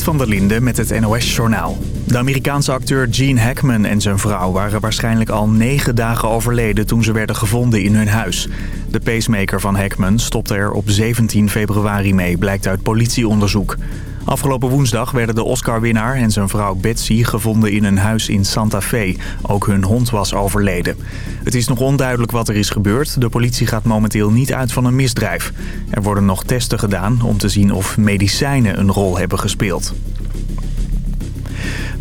Van der Linde met het NOS-journaal. De Amerikaanse acteur Gene Hackman en zijn vrouw waren waarschijnlijk al negen dagen overleden toen ze werden gevonden in hun huis. De pacemaker van Hackman stopte er op 17 februari mee, blijkt uit politieonderzoek. Afgelopen woensdag werden de Oscar-winnaar en zijn vrouw Betsy gevonden in een huis in Santa Fe. Ook hun hond was overleden. Het is nog onduidelijk wat er is gebeurd. De politie gaat momenteel niet uit van een misdrijf. Er worden nog testen gedaan om te zien of medicijnen een rol hebben gespeeld.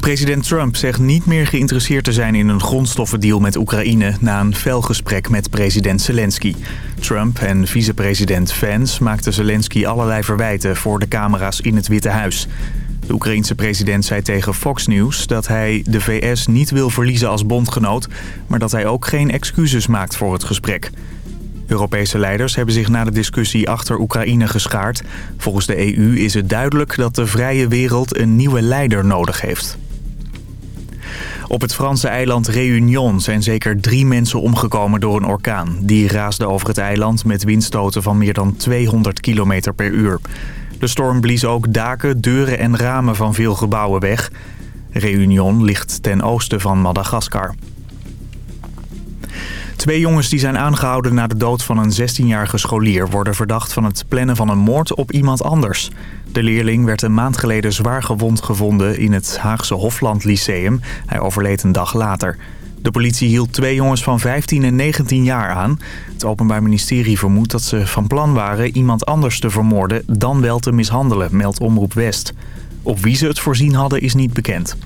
President Trump zegt niet meer geïnteresseerd te zijn in een grondstoffendeal met Oekraïne... na een fel gesprek met president Zelensky. Trump en vicepresident Vance maakten Zelensky allerlei verwijten voor de camera's in het Witte Huis. De Oekraïense president zei tegen Fox News dat hij de VS niet wil verliezen als bondgenoot... maar dat hij ook geen excuses maakt voor het gesprek. Europese leiders hebben zich na de discussie achter Oekraïne geschaard. Volgens de EU is het duidelijk dat de vrije wereld een nieuwe leider nodig heeft. Op het Franse eiland Réunion zijn zeker drie mensen omgekomen door een orkaan. Die raasde over het eiland met windstoten van meer dan 200 km per uur. De storm blies ook daken, deuren en ramen van veel gebouwen weg. Réunion ligt ten oosten van Madagaskar. Twee jongens die zijn aangehouden na de dood van een 16-jarige scholier... worden verdacht van het plannen van een moord op iemand anders. De leerling werd een maand geleden zwaar gewond gevonden in het Haagse Hofland Lyceum. Hij overleed een dag later. De politie hield twee jongens van 15 en 19 jaar aan. Het Openbaar Ministerie vermoedt dat ze van plan waren iemand anders te vermoorden... dan wel te mishandelen, meldt Omroep West. Op wie ze het voorzien hadden is niet bekend.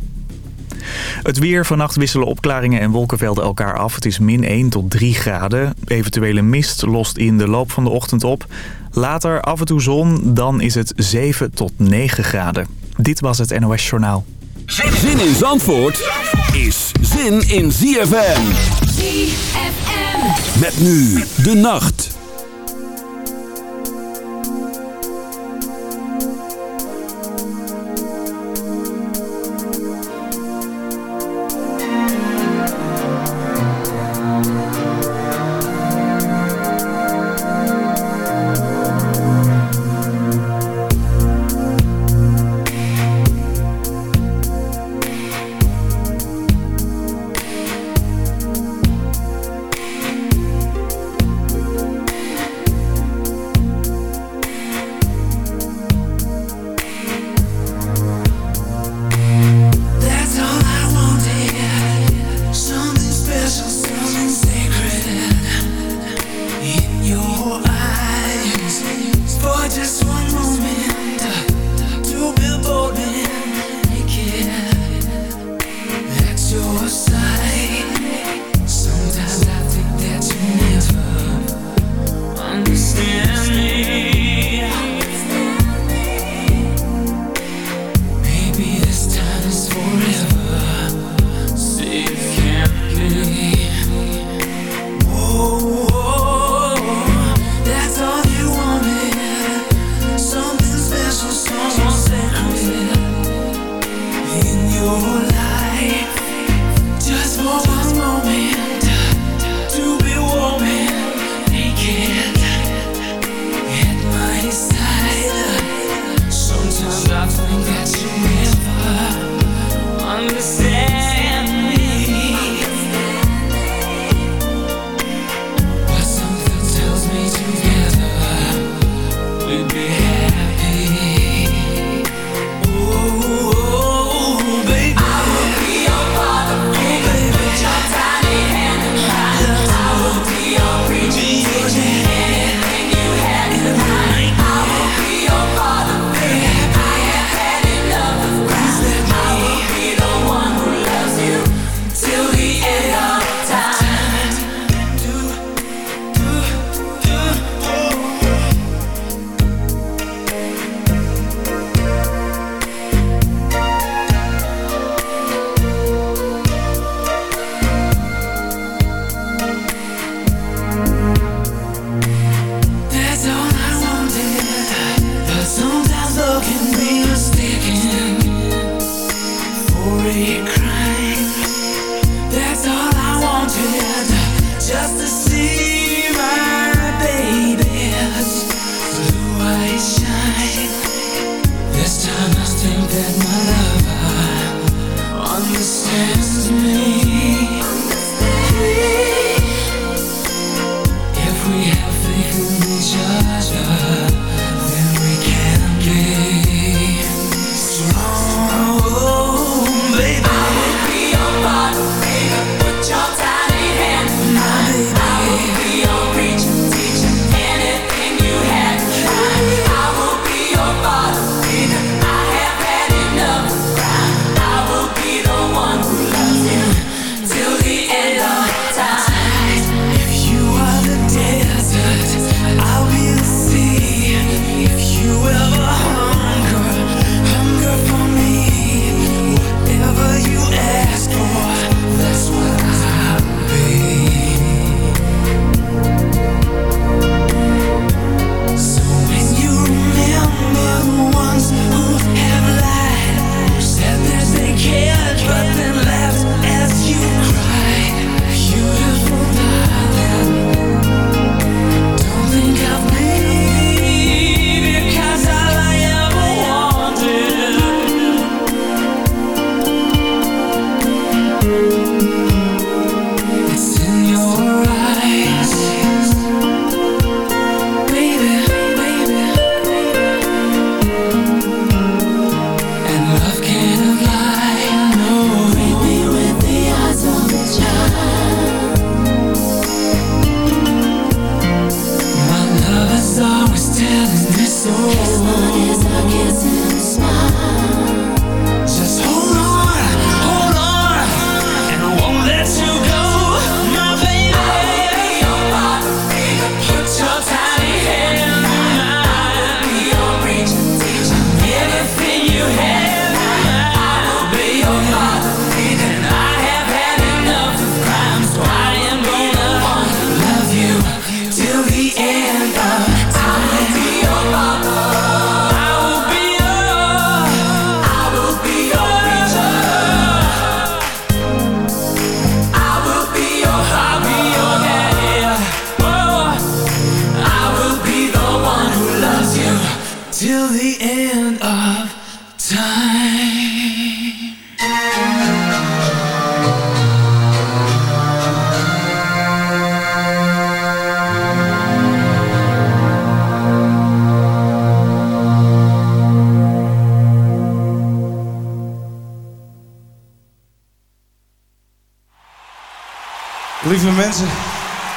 Het weer. Vannacht wisselen opklaringen en wolkenvelden elkaar af. Het is min 1 tot 3 graden. Eventuele mist lost in de loop van de ochtend op. Later af en toe zon. Dan is het 7 tot 9 graden. Dit was het NOS Journaal. Zin in Zandvoort is zin in ZFM. ZFM. Met nu de nacht.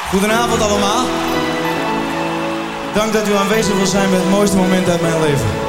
Goedenavond allemaal. Dank dat u aanwezig wil zijn bij het mooiste moment uit mijn leven.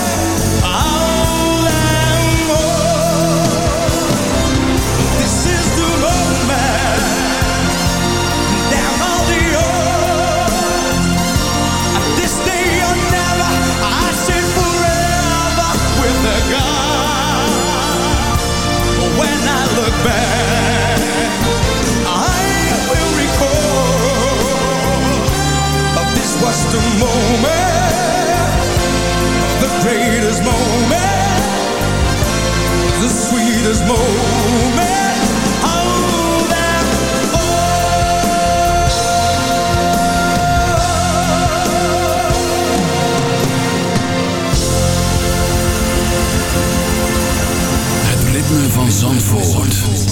The moment, the greatest moment, the sweetest moment. van Zandvoort. Zandvoort.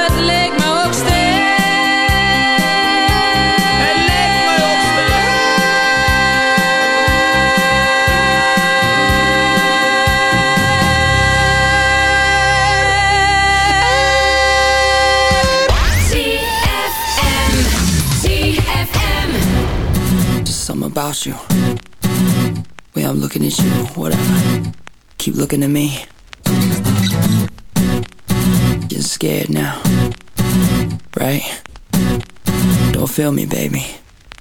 About you. Way I'm looking at you, whatever. Keep looking at me. You're scared now, right? Don't feel me, baby.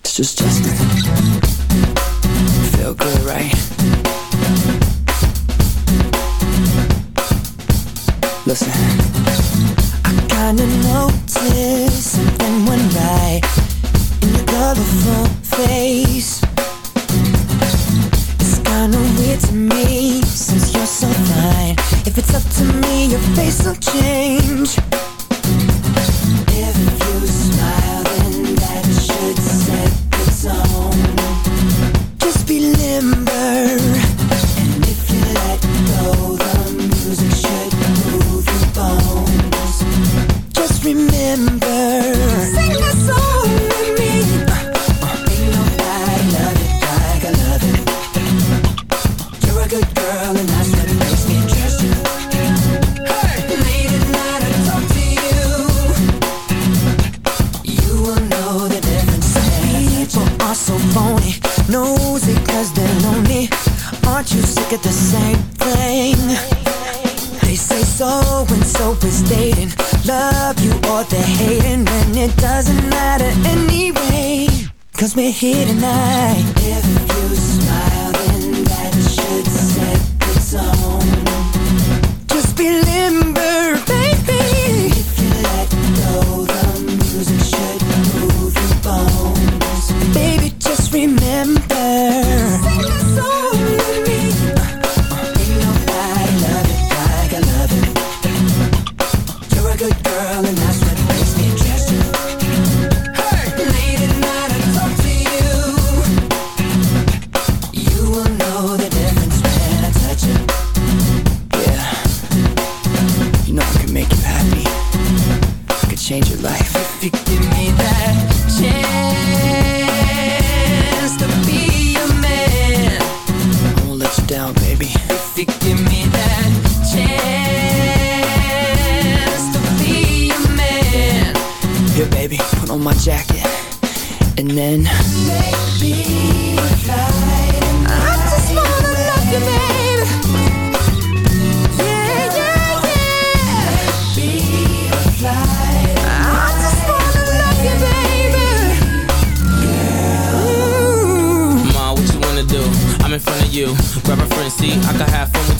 It's just Justin. Feel good, right? Listen. I kinda noticed something went right in your colorful face. Up to me, your face will change. My jacket, and then make you. Grab a friend, see, I can have fun with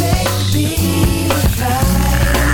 make me cry.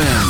ZFM.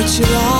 what you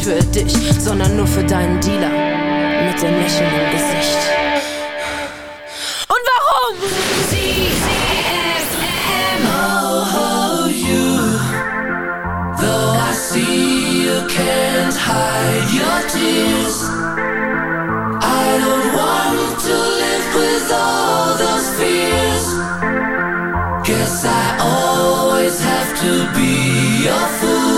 nicht für dich, sondern nur für deinen Dealer mit dem Lächeln im Gesicht. Und warum? Sie, oh, oh, you. Though I see you can't hide your tears. I don't want to live with all those fears. Guess I always have to be your fool.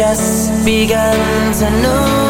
Just begun to know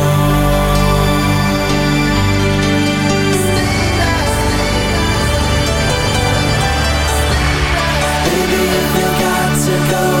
Go